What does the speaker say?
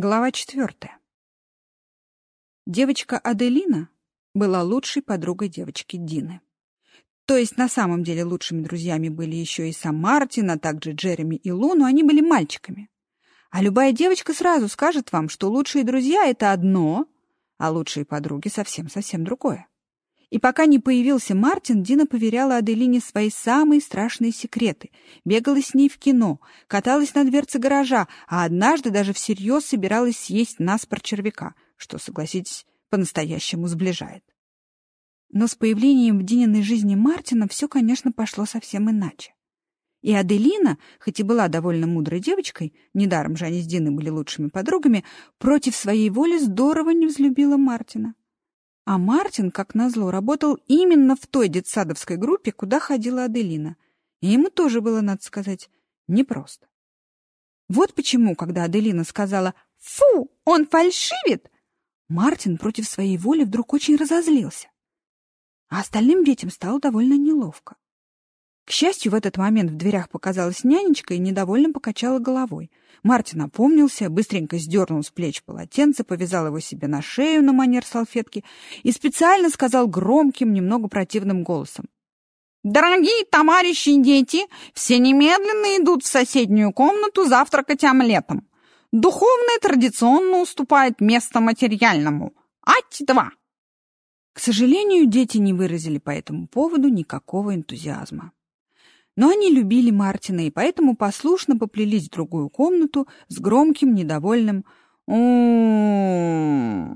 Глава четвертая. Девочка Аделина была лучшей подругой девочки Дины. То есть на самом деле лучшими друзьями были еще и сам Мартин, а также Джереми и Лу, но они были мальчиками. А любая девочка сразу скажет вам, что лучшие друзья — это одно, а лучшие подруги — совсем-совсем другое. И пока не появился Мартин, Дина поверяла Аделине свои самые страшные секреты. Бегала с ней в кино, каталась на дверце гаража, а однажды даже всерьез собиралась съесть наспор червяка, что, согласитесь, по-настоящему сближает. Но с появлением в Дининой жизни Мартина все, конечно, пошло совсем иначе. И Аделина, хоть и была довольно мудрой девочкой, недаром же они с Диной были лучшими подругами, против своей воли здорово не взлюбила Мартина. А Мартин, как назло, работал именно в той детсадовской группе, куда ходила Аделина. И ему тоже было, надо сказать, непросто. Вот почему, когда Аделина сказала «Фу, он фальшивит!», Мартин против своей воли вдруг очень разозлился. А остальным детям стало довольно неловко. К счастью, в этот момент в дверях показалась нянечка и недовольно покачала головой. Мартин опомнился, быстренько сдернул с плеч полотенце, повязал его себе на шею на манер салфетки и специально сказал громким, немного противным голосом. «Дорогие товарищи и дети, все немедленно идут в соседнюю комнату завтракать омлетом. Духовное традиционно уступает место материальному. Ать-два!» К сожалению, дети не выразили по этому поводу никакого энтузиазма. Но они любили Мартина и поэтому послушно поплелись в другую комнату с громким, недовольным у